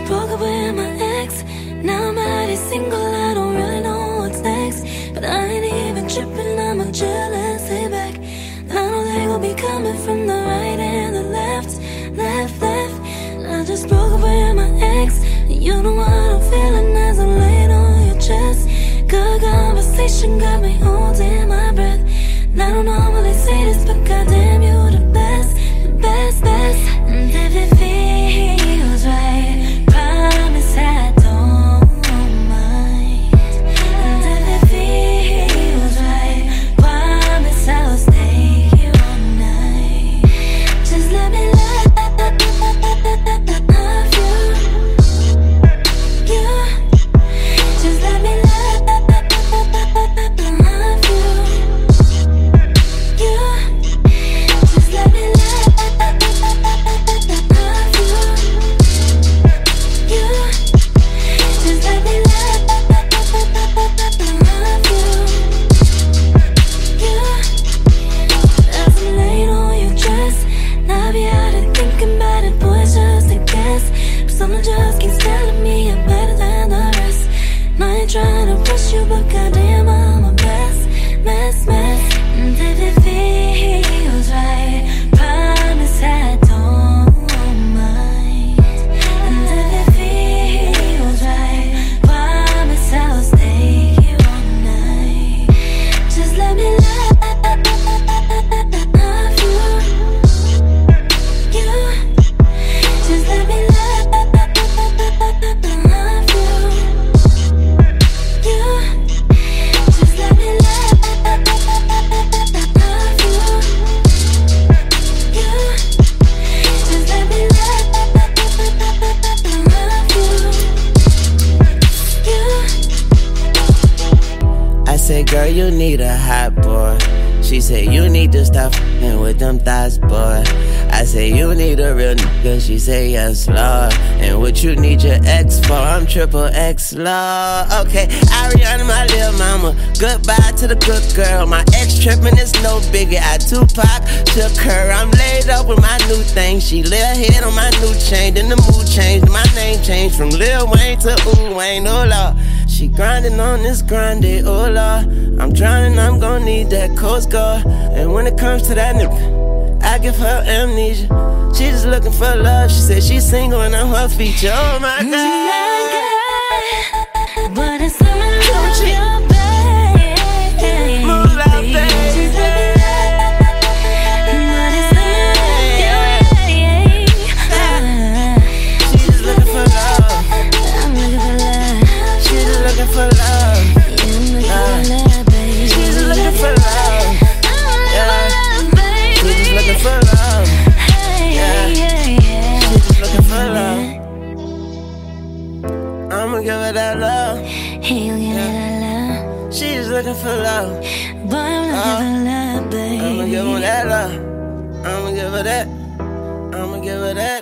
broke up with my ex. Now I'm already single, I don't really know what's next. But I ain't even tripping, I'ma chill sit back. I know they gon' be coming from the right and the left, left, left. I just broke up with my ex. You know what I'm feeling as I'm laying on your chest. Good conversation got me holding said, girl, you need a hot boy. She said, you need to stop fing with them thighs, boy. I said, you need a real nigga. She said, yes, Lord. And what you need your ex for? I'm triple X, Lord. Okay, Ariana, my little mama. Goodbye to the good girl. My ex tripping is no biggie. I Tupac took her. I'm laid up with my new thing. She her head on my new chain. Then the mood changed. My name changed from Lil Wayne to Ooh Wayne. Oh, Lord. She grinding on this grind, day, oh Lord. I'm drowning, I'm gonna need that Coast Guard. And when it comes to that nigga, I give her amnesia. She just looking for love. She said she's single and I'm her feature. Oh my God. I'ma give her that love. Hey, you get that love. She looking for love. Boy, I'm looking for love, baby. I'ma give her that love. I'ma give her that. I'ma give her that.